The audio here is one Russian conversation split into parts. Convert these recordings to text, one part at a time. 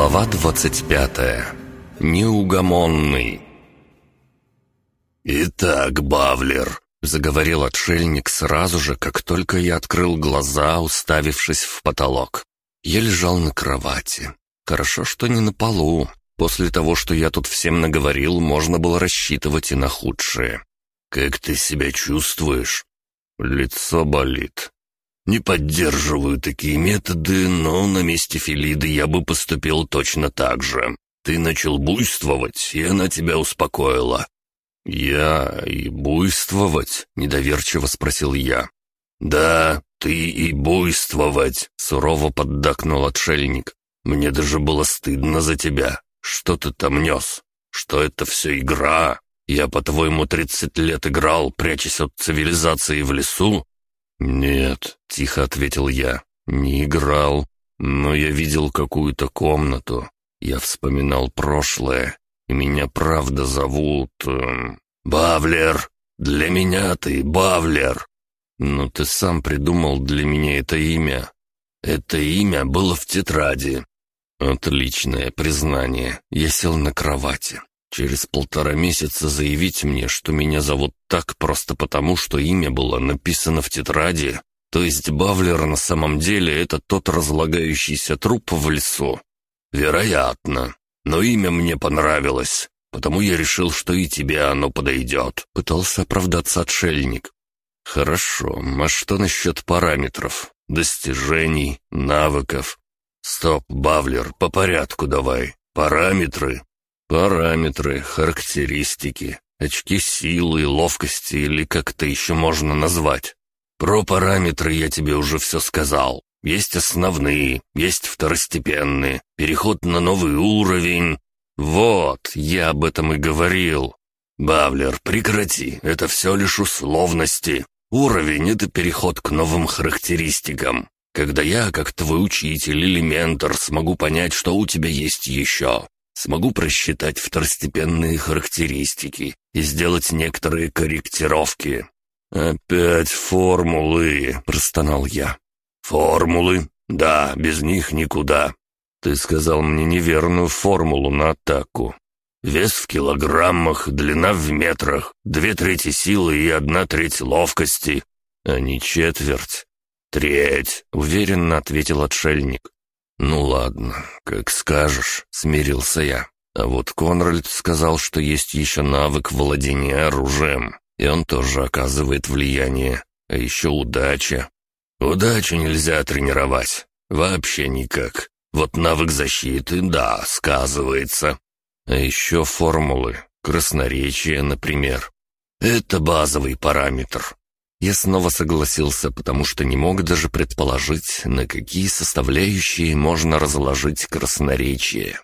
Глава 25. Неугомонный. «Итак, Бавлер», — заговорил отшельник сразу же, как только я открыл глаза, уставившись в потолок. Я лежал на кровати. Хорошо, что не на полу. После того, что я тут всем наговорил, можно было рассчитывать и на худшее. «Как ты себя чувствуешь?» «Лицо болит. Не поддерживаю такие методы, но на месте Филиды я бы поступил точно так же. Ты начал буйствовать, и она тебя успокоила». «Я и буйствовать?» — недоверчиво спросил я. «Да, ты и буйствовать», — сурово поддакнул отшельник. «Мне даже было стыдно за тебя. Что ты там нес? Что это все игра? Я, по-твоему, тридцать лет играл, прячась от цивилизации в лесу? «Нет», — тихо ответил я, — «не играл, но я видел какую-то комнату. Я вспоминал прошлое, и меня правда зовут... Э, Бавлер! Для меня ты Бавлер!» «Но ты сам придумал для меня это имя. Это имя было в тетради». «Отличное признание. Я сел на кровати. Через полтора месяца заявить мне, что меня зовут так просто потому, что имя было написано в тетради, то есть Бавлер на самом деле это тот разлагающийся труп в лесу. Вероятно. Но имя мне понравилось, потому я решил, что и тебе оно подойдет. Пытался оправдаться отшельник. Хорошо, а что насчет параметров, достижений, навыков? Стоп, Бавлер, по порядку давай. Параметры, Параметры, характеристики, очки силы, ловкости или как это еще можно назвать. Про параметры я тебе уже все сказал. Есть основные, есть второстепенные, переход на новый уровень. Вот, я об этом и говорил. Бавлер, прекрати, это все лишь условности. Уровень — это переход к новым характеристикам. Когда я, как твой учитель или ментор, смогу понять, что у тебя есть еще. Смогу просчитать второстепенные характеристики и сделать некоторые корректировки. «Опять формулы!» — простонал я. «Формулы? Да, без них никуда. Ты сказал мне неверную формулу на атаку. Вес в килограммах, длина в метрах, две трети силы и одна треть ловкости, а не четверть. Треть», — уверенно ответил отшельник. «Ну ладно, как скажешь», — смирился я. А вот Конральд сказал, что есть еще навык владения оружием, и он тоже оказывает влияние. А еще удача. Удачу нельзя тренировать. Вообще никак. Вот навык защиты, да, сказывается. А еще формулы. Красноречие, например. Это базовый параметр. Я снова согласился, потому что не мог даже предположить, на какие составляющие можно разложить красноречие.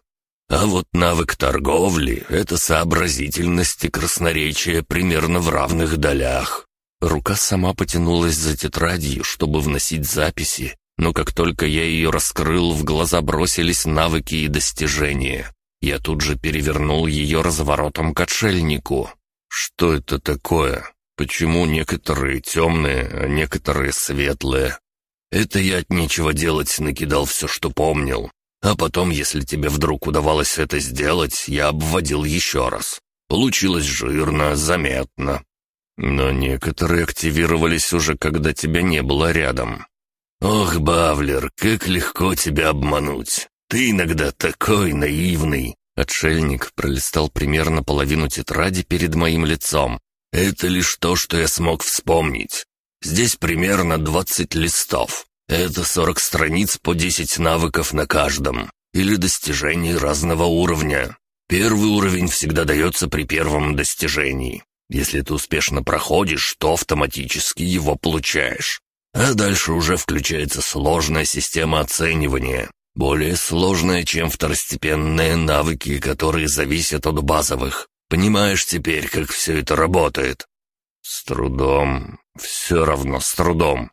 А вот навык торговли — это сообразительность и красноречие примерно в равных долях. Рука сама потянулась за тетрадью, чтобы вносить записи, но как только я ее раскрыл, в глаза бросились навыки и достижения. Я тут же перевернул ее разворотом к отшельнику. «Что это такое?» Почему некоторые темные, а некоторые светлые? Это я от нечего делать накидал все, что помнил. А потом, если тебе вдруг удавалось это сделать, я обводил еще раз. Получилось жирно, заметно. Но некоторые активировались уже, когда тебя не было рядом. Ох, Бавлер, как легко тебя обмануть. Ты иногда такой наивный. Отшельник пролистал примерно половину тетради перед моим лицом, это лишь то, что я смог вспомнить. Здесь примерно 20 листов. Это 40 страниц по 10 навыков на каждом. Или достижений разного уровня. Первый уровень всегда дается при первом достижении. Если ты успешно проходишь, то автоматически его получаешь. А дальше уже включается сложная система оценивания. Более сложная, чем второстепенные навыки, которые зависят от базовых. Понимаешь теперь, как все это работает?» «С трудом. Все равно с трудом».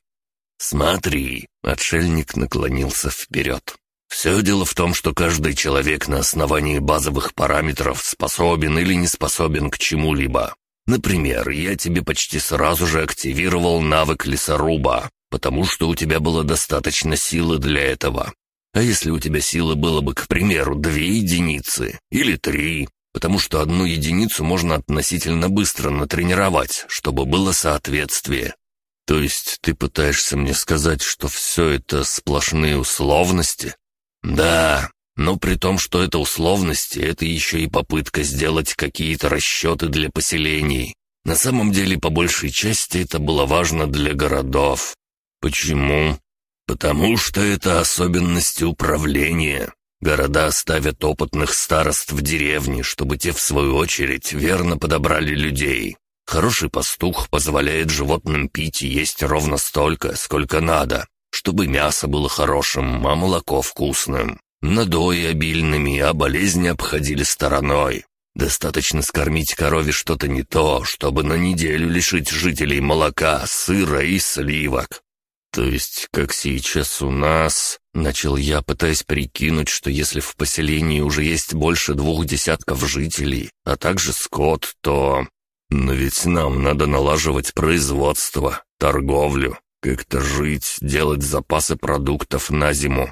«Смотри», — отшельник наклонился вперед. «Все дело в том, что каждый человек на основании базовых параметров способен или не способен к чему-либо. Например, я тебе почти сразу же активировал навык лесоруба, потому что у тебя было достаточно силы для этого. А если у тебя силы было бы, к примеру, две единицы или три, потому что одну единицу можно относительно быстро натренировать, чтобы было соответствие. То есть ты пытаешься мне сказать, что все это сплошные условности? Да, но при том, что это условности, это еще и попытка сделать какие-то расчеты для поселений. На самом деле, по большей части, это было важно для городов. Почему? Потому что это особенности управления. Города ставят опытных старост в деревне, чтобы те, в свою очередь, верно подобрали людей. Хороший пастух позволяет животным пить и есть ровно столько, сколько надо, чтобы мясо было хорошим, а молоко вкусным. Надои обильными, а болезни обходили стороной. Достаточно скормить корове что-то не то, чтобы на неделю лишить жителей молока, сыра и сливок. То есть, как сейчас у нас, начал я, пытаясь прикинуть, что если в поселении уже есть больше двух десятков жителей, а также скот, то... Но ведь нам надо налаживать производство, торговлю, как-то жить, делать запасы продуктов на зиму.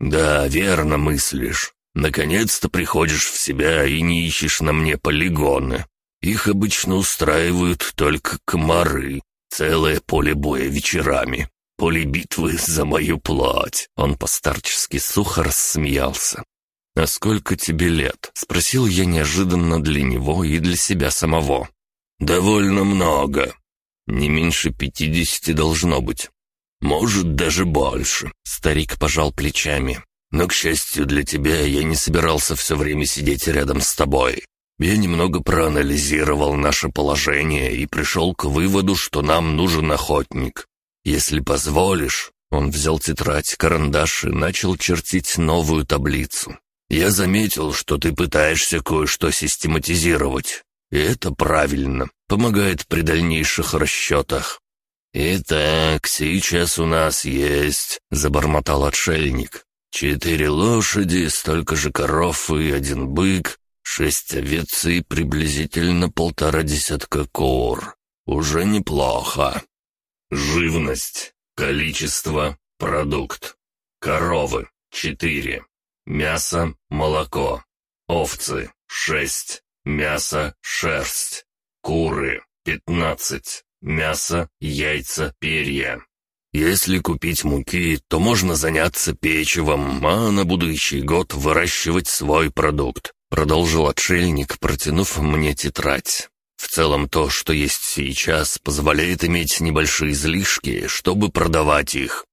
«Да, верно мыслишь. Наконец-то приходишь в себя и не ищешь на мне полигоны. Их обычно устраивают только комары. Целое поле боя вечерами. Поле битвы за мою плоть». Он постарчески сухо рассмеялся. «А сколько тебе лет?» — спросил я неожиданно для него и для себя самого. «Довольно много. Не меньше пятидесяти должно быть. «Может, даже больше», — старик пожал плечами. «Но, к счастью для тебя, я не собирался все время сидеть рядом с тобой. Я немного проанализировал наше положение и пришел к выводу, что нам нужен охотник. Если позволишь...» Он взял тетрадь, карандаш и начал чертить новую таблицу. «Я заметил, что ты пытаешься кое-что систематизировать. И это правильно, помогает при дальнейших расчетах. «Итак, сейчас у нас есть...» — забормотал отшельник. «Четыре лошади, столько же коров и один бык, шесть овец и приблизительно полтора десятка кур. Уже неплохо. Живность, количество, продукт. Коровы — четыре. Мясо, молоко. Овцы — шесть. Мясо, шерсть. Куры — пятнадцать. Мясо, яйца, перья. Если купить муки, то можно заняться печевом, а на будущий год выращивать свой продукт», — продолжил отшельник, протянув мне тетрадь. «В целом то, что есть сейчас, позволяет иметь небольшие излишки, чтобы продавать их».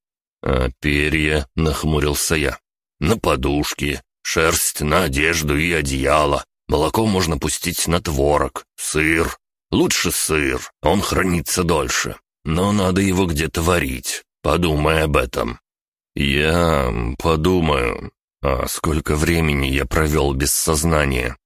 «А перья?» — нахмурился я. «На подушки, шерсть на одежду и одеяло. Молоко можно пустить на творог, сыр, Лучше сыр, он хранится дольше. Но надо его где-то варить. Подумай об этом». «Я подумаю. А сколько времени я провел без сознания?»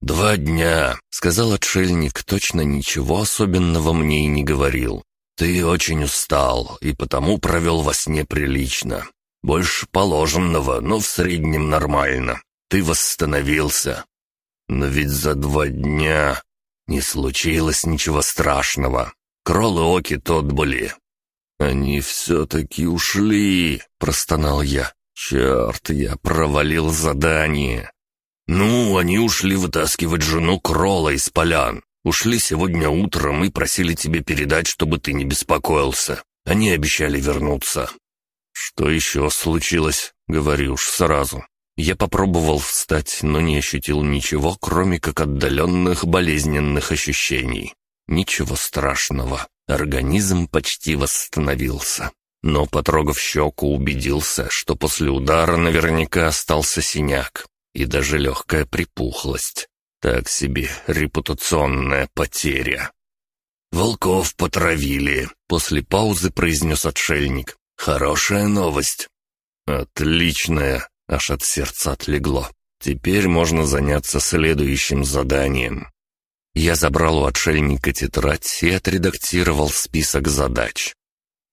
«Два дня», — сказал отшельник, точно ничего особенного мне и не говорил. «Ты очень устал, и потому провел во сне прилично. Больше положенного, но в среднем нормально. Ты восстановился. Но ведь за два дня не случилось ничего страшного. Кролл и Оки тот были. «Они все-таки ушли», — простонал я. «Черт, я провалил задание». «Ну, они ушли вытаскивать жену Кролла из полян. Ушли сегодня утром и просили тебе передать, чтобы ты не беспокоился. Они обещали вернуться». «Что еще случилось?» «Говори уж сразу». Я попробовал встать, но не ощутил ничего, кроме как отдаленных болезненных ощущений. Ничего страшного. Организм почти восстановился. Но, потрогав щеку, убедился, что после удара наверняка остался синяк и даже легкая припухлость. Так себе репутационная потеря. «Волков потравили», — после паузы произнес отшельник. «Хорошая новость». «Отличная», Аж от сердца отлегло. Теперь можно заняться следующим заданием. Я забрал у отшельника тетрадь и отредактировал список задач.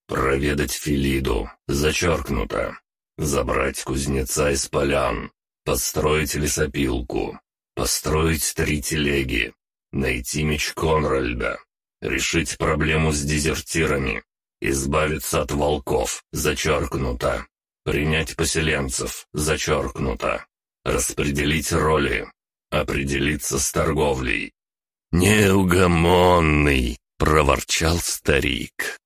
«Проведать Филиду. Зачеркнуто. Забрать кузнеца из полян. Построить лесопилку. Построить три телеги. Найти меч Конральда. Решить проблему с дезертирами. Избавиться от волков. Зачеркнуто. Принять поселенцев, зачеркнуто. Распределить роли. Определиться с торговлей. «Неугомонный!» — проворчал старик.